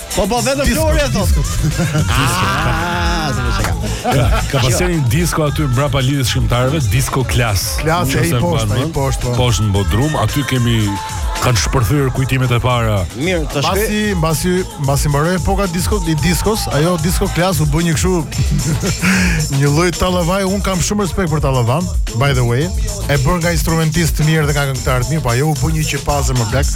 Po po vetëm Flori e thot. Ah, se më çka. Ka pasur një disko aty mbrapa lidhjes shkrimtarëve, disko klas. Klas e poshtë, i poshtë. Po. Poshtë në bodrum, aty kemi kanë shpërthyer kujtimet e para. Mirë, tash pasi mbasi mbasi mbaroi epoka disko i diskos, ajo disko klas u bë një kështu një lloj tallavaje, un kam shumë respekt për tallavan, by the way. E bën nga instrumentist të mirë dhe nga këngëtar të mirë, po ajo u bë një çepazë më blek.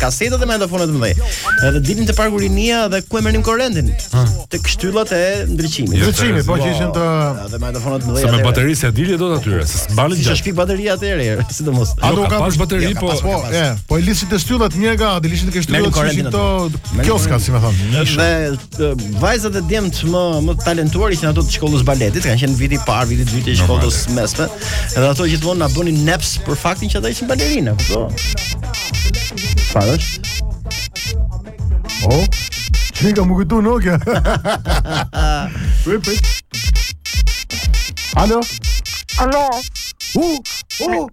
kasetat e magnetofonit të mëdha. Edhe dilin te parku Rinia dhe ku e merrnim korrentin? Te shtyllat e ndriçimit. Ndriçimi, po që ishin të dhe magnetofonat të mëdha. Se me bateri se dili dot aty, se mbanin gjatë. S'ish shpik bateria atëherë, sidomos. A do ka pas bateri po? Po, e, po i lidhnim te shtyllat mirë ga, dhe lidhnim te shtyllat që ishin te kioskat, si më thon. Dhe vajzat e djemtë më më të talentuar ishin ato të shkollës baletit, kanë qenë viti i parë, viti i dytë i shkollës së mesme. Edhe ato gjithmonë na bënin neps për faktin që ata ishin balerina, kupto. Çfarë është? Oh. Ç'ka më kujtu Nokia. Pip, pip. Alo? Alo? U, u,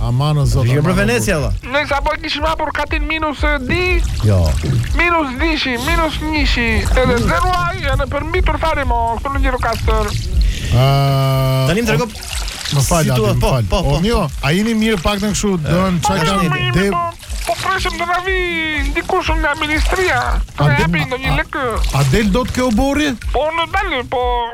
Aman o zot. Ishim bër Venecia valla. Ne sapo kishim hapur katin minus dy. Jo. Minus dyshi, minus njëshi. Edhe zeroja janë përmbytur fare mo, këtu në Gjirokastër. Ëh. Tani më trego Më fal, po, po, po, po. O jo, a jeni mirë pakën kështu, do në qaj kanë dhe... Po presim të na vijë ndokush nga ministria, të na japi ndonjë lek. A del dot kjo borri? Po, në dalë, po...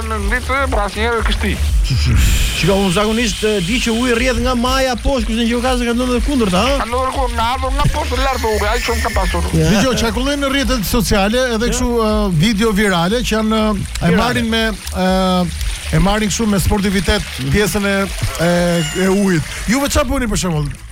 Në ditë, pra asnjëherë kështu. Shiko, unë zakonisht di që uji rrjedh nga maja poshtë, këtu në Gjirokastër ka ndodh e kundërta? Ka ndodh e kundërta, ka ardhë nga poshtë lart uji, aq shumë ka pasur. Dëgjo, qarkullojnë në rrjetet sociale edhe kështu video virale që janë e marrin me... E marrin kështu me sportivitet pjesën e ujit. Ju vetë ça bëni për shembull?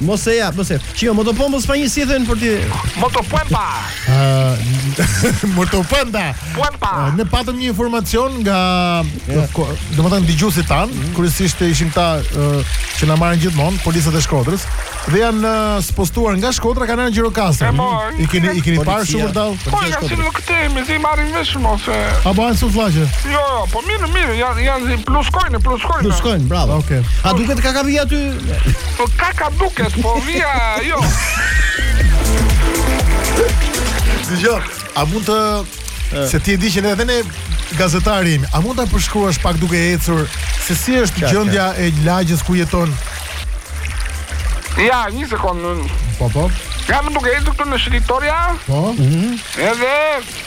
Mos e jap, mos e. Çoje motopompën spanjë si thën për ti. Motopompa. Ëh, motopompa. Pompa. Ne patëm një informacion nga domethënë dëgjuesit tan, mhm. kryesisht ishin ata që na marrin gjithmonë policët e Shkodrës dhe janë spostuar nga Shkodra kanë në Gjirokastër. I keni i keni parë shumë vërdall. Po ja si nuk të themi, s'i marrin vesh mos. A bëhen sot fllaqe? Jo, jo, po mirë, mirë, janë janë plus coin, plus coin. Plus coin, bravo. Okej. A duket ka ka vija ty? Po ka ka duket, po vija jo. Dëgjoj, a mund të se ti e di që ne edhe në gazetari jemi. A mund ta përshkruash pak duke ecur se si është Qartë, gjendja e lagjes ku jeton? Ja, një sekondë. Po po. Jam duke ecur këtu në shëtitorja, Po. edhe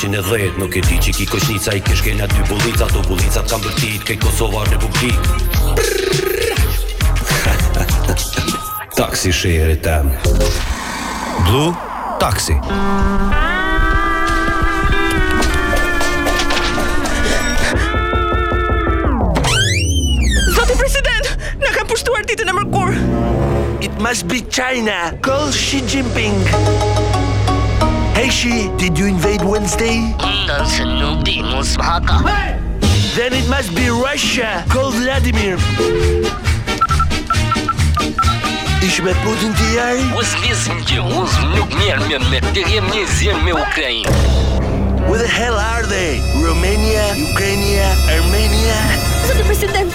Ti në dhet nuk e di që ki kojshnica i keshke dy bulica Ato bulica të kam bërtit kej Kosova Republik Taksi shehri jem Blu Taksi Na kanë pushtuar ditën e mërkurë. It must be China. Call Xi Jinping. Hey Xi, did you invade Wednesday? Ndër se nuk di, mos më haka. Then it must be Russia. Call Vladimir. Ish me Putin ti jari? Mos lis më që uz nuk mjerë me me të jem një zirë me Ukrajin. Where the hell are they? Romania, Ukraina, Armenia? Zoti president,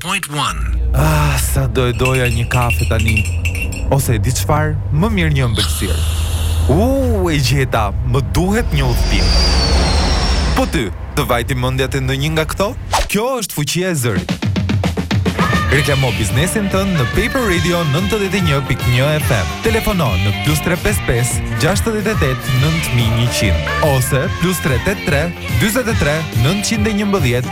Point one. Ah, sa do e doja një kafe tani. Ose e di çfarë, më mirë një ëmbëlsirë. U, uh, e gjeta, më duhet një udhëtim. Po ty, të vajti mendja te ndonjë nga këto? Kjo është fuqia e zërit. Reklamo biznesin tënd në Paper Radio 91.1 FM. Telefono në +355 68 9100 ose +383 43 911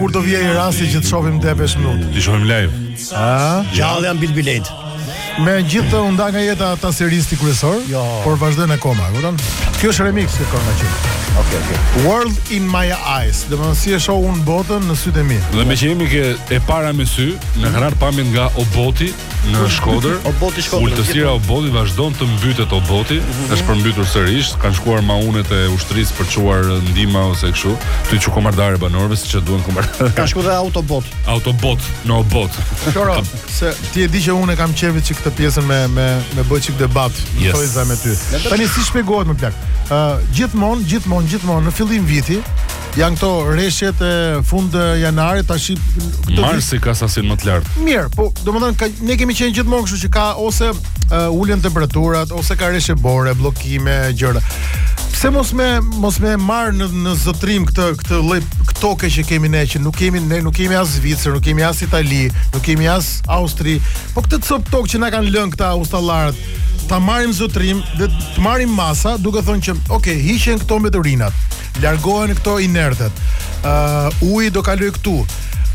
kur do vijë rasti që të shohim dhe 5 minutë? T'i shohim live. A? Gjallë janë bil bilet. Megjithëse u nda nga jeta bateristi kryesor, jo. por vazhdojnë akoma, e kupton? Kjo është remix që kanë aty. Okej, okay, okej. Okay. World in my eyes, domethënë si e shoh unë botën në sytë e mi. Dhe meqë jemi ke e para me sy, në radhë pamjet nga Oboti në Shkodër. Oboti Shkodër. Ultësira e Obotit vazhdon të mbytet Oboti, mm -hmm. është përmbytur sërish, kanë shkuar maunet e ushtrisë për t'çuar ndihma ose kështu. T'u çu kumandare banorëve siç e duan kumandare. Ka shkuar dhe autobot. Autobot në Obot. Shiko ra, se ti e di që unë kam qejf që këtë pjesën me me me bëj çik debat, yes. thoj za me ty. Tani si shpjegohet mo plak? Ë uh, gjithmonë, gjithmonë, gjithmonë në fillim viti Janë këto reshjet e fund janarit, tash këtë marsi ka sasinë më të lartë. Mirëpo domethënë ne kemi qenë gjithmonë kështu që ka ose uh, ulën temperaturat ose ka reshje bore, bllokime, gjëra. Pse mos me mos me marr në në zotrim këtë këtë lloj toke që kemi ne që nuk kemi ne nuk kemi as Zvicër, nuk kemi as Itali, nuk kemi as Austri. Po këtë copë tokë që na kanë lënë këta ustallarët ta marrim në zotrim dhe të marrim masa duke thënë që ok, hiqen këto mbeturinat. largohen këto inertet. Ë uh, uji do kalojë këtu.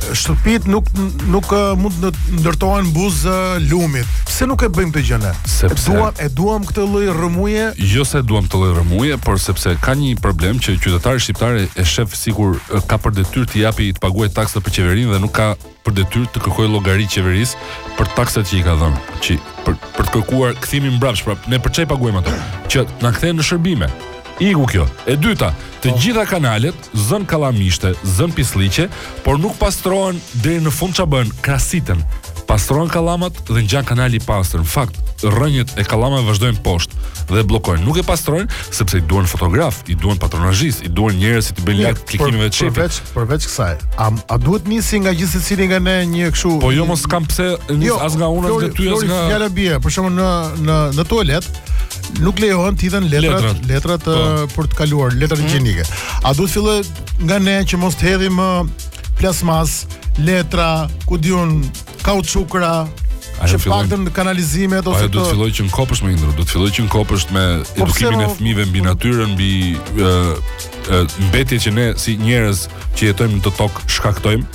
Shtëpitë nuk nuk uh, mund të ndërtohen buzë uh, lumit. Pse nuk e bëjmë këtë gjë ne? Sepse e duam e duam këtë lloj rrëmuje. Jo se duam këtë lloj rrëmuje, por sepse ka një problem që qytetari shqiptar e shef sikur ka për detyrë të japi të paguajë taksat për qeverinë dhe nuk ka për detyrë të kërkojë llogari qeverisë për taksat që i ka dhënë, që për për të kërkuar kthimin mbrapsht, pra ne për çfarë paguajmë ato? Që na kthehen në shërbime. Iku kjo. E dyta, të po. gjitha kanalet zënë kallamishte, zënë pisllëqe, por nuk pastrohen deri në fund ça bëhen, krasiten. Pastrohen kallamat dhe ngjan kanali i pastër. Në fakt, rrënjët e kallamave vazhdojnë poshtë dhe bllokojnë. Nuk e pastrojnë, sepse i duan fotografë, i duan patronazhistë, i duan njerëz që t'i bëjnë lajk klikimeve të shefit. Përveç përveç kësaj, a, a duhet nisi nga gjithsecili nga ne një kështu Po jo mos kam pse nis jo, as nga unë as nga ty as nga Fjala bie, për shembull në në në tualet nuk lejohen të hidhen letrat letrat, letrat po. Eh, për të kaluar, letrat mm. higienike. A duhet të fillojë nga ne që mos të hedhim eh, plasmas, letra, ku di unë kauçukra, Ajo që fillojnë- të paktën kanalizimet Po ose ajo do të fillojë që në kopësht Indro, duhet të fillojë që në kopësht me Po pse, edukimin e mo? fëmijëve mbi natyrën, mbi ë ë, mbetjet që ne si njerëz që jetojmë në këtë tokë shkaktojmë,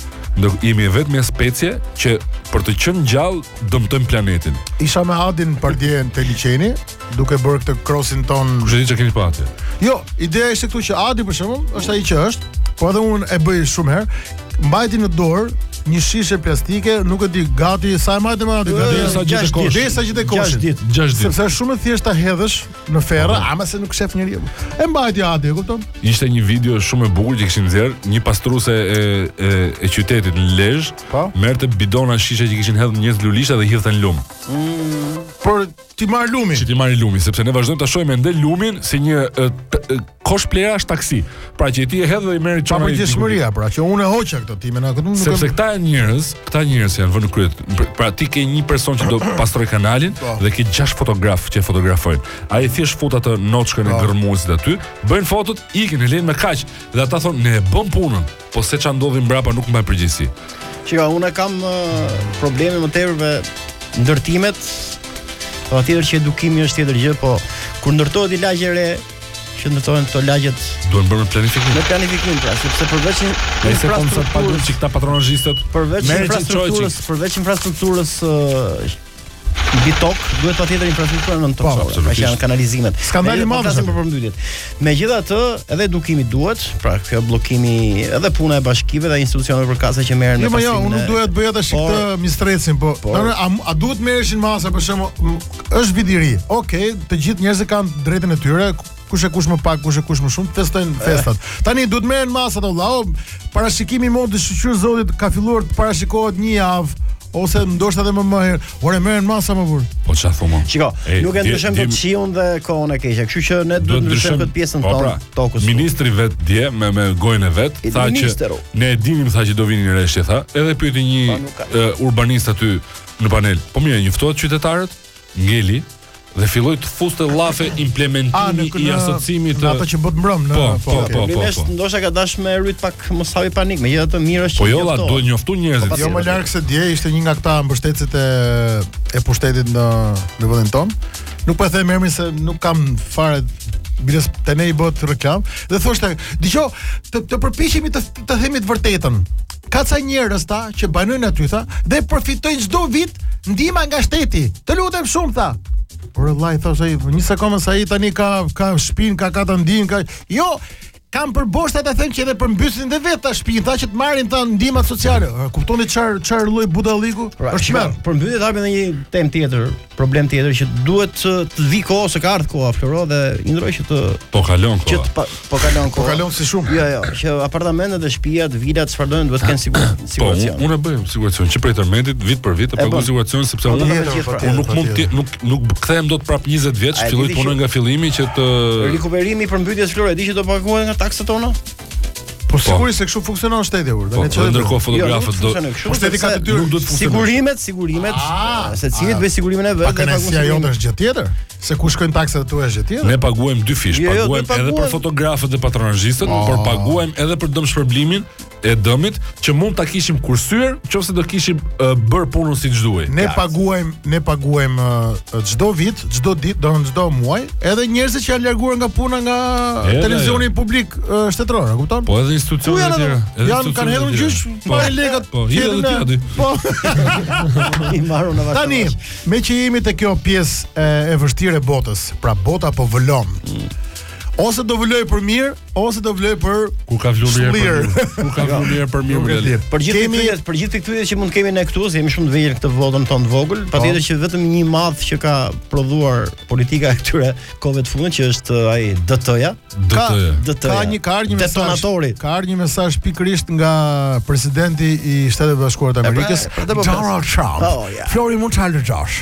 ne jemi e vetmja specie që për të qenë gjallë dëmtojmë planetin. Isha me Adin pardje te liqeni, duke bërë këtë krosin tonë. Kush e di çka keni pa atje? Jo, ideja ishte këtu që Adi për shembull, është ai që është, po edhe unë e bëj shumë herë, mbajti në dorë një shishe plastike, nuk e di, gati sa e mbajti aty, gati sa gjeti kosh. Derisa gjeti kosh. 6 ditë, 6 ditë. Sepse është shumë e thjeshtë ta hedhësh në ferrë, po. ama se nuk të shef njeriu. E mbajti aty, e kupton? Ishte një video shumë e bukur që kishin nxjerrë, një pastruese e e e qytetit në Lezhë, po. merrte bidona shishe që kishin hedhur njerëzit në lulishte dhe i hidhte në lum. Mm. Por t'i marri lumi. Që t'i marri lumi, sepse ne vazhdojmë ta shohim ende lumin si një kosh plehrash taksi. Pra që ti e hedh dhe i merr i çon. Papërgjegjshmëria, pra që unë hoqa këtë ti me na këtu nuk Sepse këta janë njerëz, këta njerëz janë vënë në krye. Pra ti ke një person që do pastrojë kanalin po. dhe ke gjashtë fotografë që e fotografojnë. Ai thjesht fut atë noçkën e po. gërrmuesit aty, bëjnë fotot, ikin e lejnë me kaq dhe ata thonë ne e bëmë punën. Po se ça ndodhi mbrapa nuk mbaj përgjegjësi. Shiko, unë kam uh, probleme më tepër me ndërtimet. Po tjetër gjë edukimi është tjetër gjë, po kur ndërtohet një lagje e re, që ndërtohen këto lagjet duhen bërë planifikim. Në planifikim pra, sepse përveç një nëse kam sa pa duhet që këta patronazhistët përveç infrastrukturës, përveç infrastrukturës uh, mbi tokë duhet patjetër infrastruktura nën tokë. Po, pra që janë kanalizimet. Skandali më thasim për përmbytjet. Megjithatë, edhe edukimi duhet, pra kjo bllokimi edhe puna e bashkive dhe institucioneve përkatëse që merren jo, me Jo, jo, unë nuk doja të bëja tash këtë mistrecin, po. Por, a, a duhet merreshin masa për shembull? Është vit i ri. Okej, okay, të gjithë njerëzit kanë drejtën e tyre, kush e kush më pak, kush e kush më shumë, festojnë eh. festat. Tani duhet merren masat olla. O, parashikimi i motit shyqyr zotit ka filluar të parashikohet një javë ose ndoshta edhe më më herë. Ore merren masa më vonë. Po çfarë thua? Shiko, nuk e ndryshojmë dot shiun dhe kohën e keqe. Kështu që ne duhet të ndryshojmë këtë pjesën po, tonë pra, tokës. Ministri vet dje me me gojën e vet tha që ne e dinim tha që do vinin rreshtje tha, edhe pyeti një po, urbanist aty në panel. Po mirë, njoftuat qytetarët? Ngeli, dhe filloi të fuste llafe implementimi i asocimit të ato që bëhet mbrëm në po, po, po, po, po, po. ndoshta ka dashur me rujt pak mos hapi panik, megjithatë mirë është. Po jo, la duhet njoftu njerëzit. Po, jo më larg se dje ishte një nga këta mbështetësit e e pushtetit në në vendin ton. Nuk po e them emrin se nuk kam fare biles të ne i bëhet reklam dhe thoshte, dëgjo, të, të përpiqemi të, të themi të vërtetën ka ca njerëz tha që banojnë aty tha dhe përfitojnë çdo vit ndihma nga shteti. Të lutem shumë tha. Por vllai thoshte ai, një sekondë sa ai tani ka ka shpinë, ka katundin, ka jo kam për boshta ta them që edhe përmbysin dhe vetë tha shpinë, tha që të marrin tha ndihmat sociale. Kuptoni çfar çfar lloj budallëku? Pra, është çfarë? Përmbytjet hapin edhe një temë tjetër. problem tjetër që duhet të të vijë koha ose ka ardhur koha Floro dhe Leandro që të po kalon kohë. Që të pa, po kalon kohë. Po kalon si shumë. Jo, jo, që apartamentet dhe shtëpiat, vilat çfarëdo janë duhet të kenë sigur, po, siguracion. Po, unë e bëj siguracion që prej tërmetit vit për vit e paguaj siguracion sepse po, unë po, unë nuk mund të nuk nuk kthehem dot prap 20 vjet, filloj punën nga fillimi që të rikuperimi i përmbytjes Floro, e di që do paguhen nga taksat tona. Po, po. sigurisht se kështu funksionon shteti kur. Po, po ndërkohë jo, fotografët do. Po shteti ka detyrë. Nuk do të funksionojë. Sigurimet, sigurimet, ah, secili të bëj sigurimin e vet. Pakënaqësia jonë është gjë tjetër. Se ku shkojnë taksat aty është gjë tjetër. Ne paguajmë dy fish, jo, jo, paguajmë edhe për fotografët dhe patronazhistët, ah. por paguajmë edhe për dëmshpërblimin e dëmit që mund ta kishim kursyer Nëse do kishim uh, bër punën siç duhej. Ne paguajm, ne paguajm çdo uh, vit, çdo ditë, do në çdo muaj, edhe njerëzit që janë larguar nga puna nga edhe, televizioni edhe. publik uh, shtetëror, e kupton? Po edhe institucionet e tjera. Edhe janë kanë hedhur në gjyq po, pa lekët. Po, edhe ti aty. Po. I marrun në Tani, meqë jemi te kjo pjesë e, e vështirë e botës, pra bota po vëlon. Mm. Ose do vlojë për mirë, ose do vlojë për Ku ka vlu mirë për Shlirë. mirë? Ku ka vlu mirë për mirë? Nuk e Mlel? di. Për gjithë Kemi- këtyre, për gjithë këtyre që mund të kemi ne këtu, se jemi shumë të vëgjël këtë votën tonë të vogël, Po. patjetër që vetëm një madh që ka prodhuar politika e këtyre kohëve të fundit që është uh, ai DT-ja. Ka, DT-ja. DT-ja. ka një ka ardhur një mesazh. Detonatori. Ka ardhur një mesazh pikërisht nga presidenti i Shteteve të Bashkuara të Amerikës, pra, për të po Donald Trump. Oh, ja. Flori mund të halë Josh.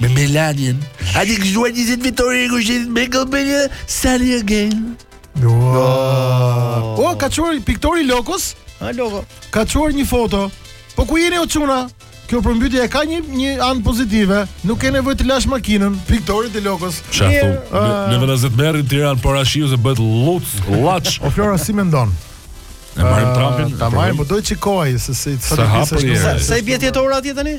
me Melanian. A di gëzuar 20 vjetorin e kushtit me Galbenia Sunny Again. Po, ka çuar piktori Lokos, Ha logo. ka çuar një foto. Po ku jeni o çuna? Kjo përmbytje e ka një një anë pozitive. Nuk ke nevojë të lash makinën, piktorit e Lokos. Sa aty, Mirë, ne, ë- ne vend të merrni Tiranë, para shiut se bëhet lluc, llaç. O Flor si mendon? E marrim Trumpin. Ta marrim, po do të shikoj se sa hapur je. Sa i bie tetora atje tani?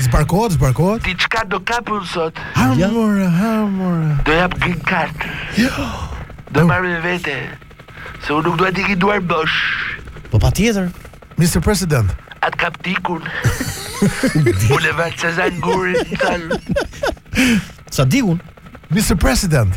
Zbarkohet, zbarkohet. Diçka do kap unë sot. Ha ja. more, ha more. Do jap green card. Jo. Do marr me vete. Se unë nuk dua të iki duarbosh. Po patjetër. Mr. President. At kap tikun. Unë e vërë që zanë gurin Sa dikun Mr. President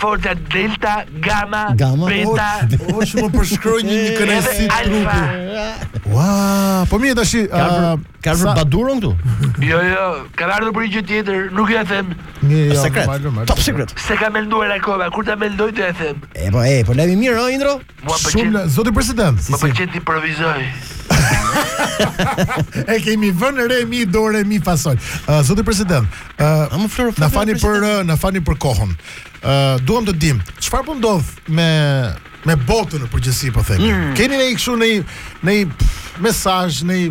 Forca Delta, Gamma, Gamma? Beta, O që më përshkroi një një kënaqësi edhe Alfa. trupi. Ua, po mirë tash. Ka për a, ka për sa- Baduron këtu. Jo, jo, kam ardhur për një gjë tjetër, nuk ja them. Mirë, jo, Sekret. normal, normal. Top secret. Se kam menduar akoma, kur ta mendoj të e them. E po, e po lajmi i mirë, ë Indro? Mua më Shumë pëlqen, le... Zoti president. më pëlqen të improvizoj. E kemi vënë re mi do re mi fa sol. Ë, zoti president, ë A më floro na fani për ë, na falni për kohën. Ë duam të dimë çfarë po ndodh me me botën në përgjithësi po them. Keni një kështu ndonjë mesazh, një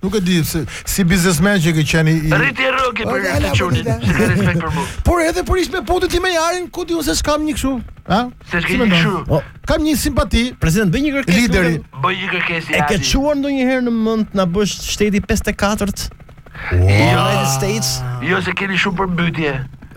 Nuk e di se si biznesmen që ke qenë i Rriti rrogën për këtë çunit, se ka respekt për mua. Por edhe për ish me pote ti me jarin, ku ti unë se s'kam një kështu. Ha? Se s'ke një kështu. Po, kam një simpati. President, bëj një kërkesë. Lideri. Bëj një kërkesë. E ke çuar ndonjëherë në mend na bësh shteti 54-të? Jo, States. Jo, se keni shumë përmbytje.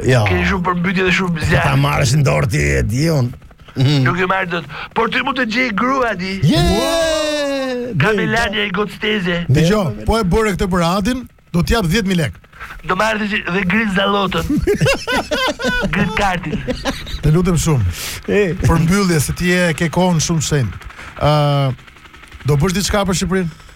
Jo. Keni shumë përmbytje dhe shumë zjarr. Ta marrësh në dorë ti e diun. Mm. Nuk e marrë dot. Por ti mund të gjesh grua ti. Yeah! Ka me lani e gocteze. Dëgjo, po e bëre këtë për Adin, do t'jap 10.000 lek. Do marrë dhe, dhe grit zalotën. grinkartën. Të lutem shumë. E. Për mbyllje, se ti e ke kohën shumë të shenjtë. Uh, do bësh diçka për Shqipërinë?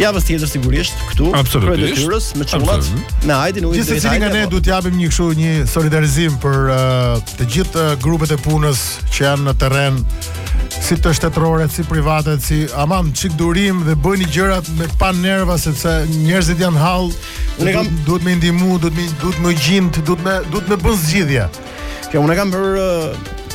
Javës tjetër sigurisht këtu, për detyrës me çunat, me Ajdin u Gjithsesi secili nga ne po. duhet të japim një kështu një solidarizim për uh, të gjithë uh, grupet e punës që janë në terren si te shtetëroret, si privatet, si aman çik durim dhe bëni gjërat me pa nerva sepse njerëzit janë në hall. Unë kam duhet me i ndihmu, duhet më duhet me u gjind, duhet më duhet me bë zgjidhje. Kjo unë kam për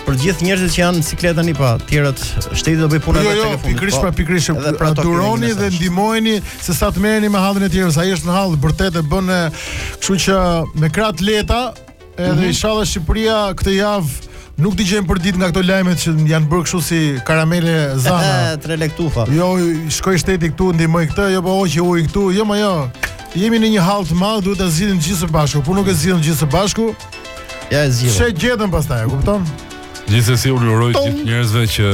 për gjithë njerëzit që janë në siklet tani pa, po, tjerët shteti do bëj punë jo, jo, pikërisht po, pa pikërisht. Pra duroni dhe ndihmojeni se sa të merreni me hallin e tjerëve, sa është në hall vërtet e bën, kështu që me krahë të lehta, edhe mm -hmm. inshallah Shqipëria këtë javë Nuk dëgjojmë për ditë nga këto lajme që janë bërë kështu si karamele zana. Tre lektufa. Jo, shkoi shteti këtu, ndihmoi këtë, jo po hoqi ujë këtu. Jo, më jo. Jemi në një hall të madh, duhet ta zgjidhim gjithë së bashku. Po nuk e zgjidhim gjithë së bashku. Ja e zgjidhëm. Çe gjetën pastaj, e kupton? Gjithsesi unë i uroj gjithë njerëzve që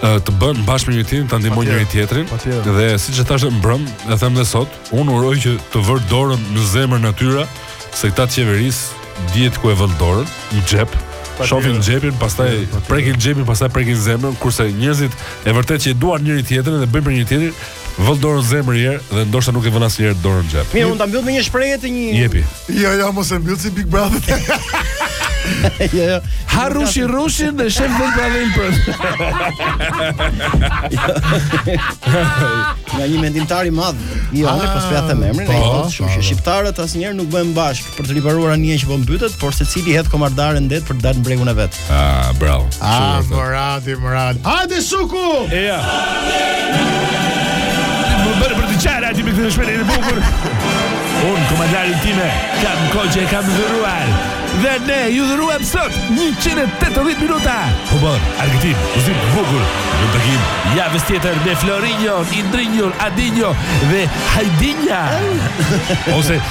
të bëhen bashkë me njëri tjetrin, ta ndihmojnë njëri tjetrin. Dhe siç e thashë mbrëm, e them edhe sot, unë uroj që të vër dorën në zemër natyra se këta të qeverisë dihet ku e vën dorën, në xhep. Shohin xhepin, pastaj prekin xhepin, pastaj prekin zemrën, kurse njerëzit e vërtet që e duan njëri tjetrin dhe bëjnë për njëri tjetrin, Vënë dorën në zemër një herë dhe ndoshta nuk e vënë asnjëherë dorën në xhep. Mirë, mund ta mbyll me një shprehje të një Jepi. Jo, jo, mos e mbyll si Big Brother. jo, jo. Ha rushi rushin dhe shef del pra velprën. Nga një mendimtar i madh. Jo, ne po s'po ia them emrin, ai po, thotë shumë po, që po. shqiptarët asnjëherë nuk bëhen bashkë. për të riparuar anijen që po mbytet, por secili hedh komardaren në det për të dalë në bregun e vet. Ah, bravo. Ah, Murati, Murati. Hajde suku! Ja. Më bërë për të qarë aty me këtë shprehje të bukur. Unë komardaren time kam kohë që e kam dhuruar. Dhe ne ju dhuruam sot 180 minuta. Humor, argëtim, muzikë të bukur. Mirë u takofshim javës tjetër me Florinjo, Indrinjo, Adinjo dhe Hajdinja. Ose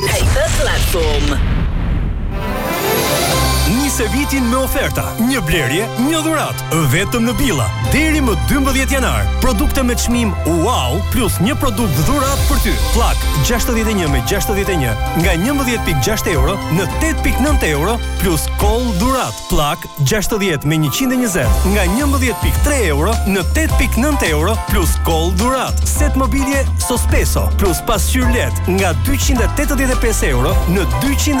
Këtë platform. Nise vitin me oferta, një blerje, një dhuratë, vetëm në Billa. Deri më 12 janar, produkte me çmim wow plus një produkt dhuratë për ty. Pllakë 61 me 61 nga 11.6 euro në 8.9 euro plus kollë dhuratë. Pllakë Gjashtëdhjetë me njëqind e njëzet, nga njëmbëdhjetë pikë tre euro në tetë pikë nëntë euro plus kollë dhuratë. Set mobilie Sospeso plus pasqyrë led nga dyqind e tetëdhjetë e pesë euro në dyqind e nëntëdhjetë e pesë euro.